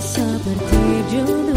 seperti jumpa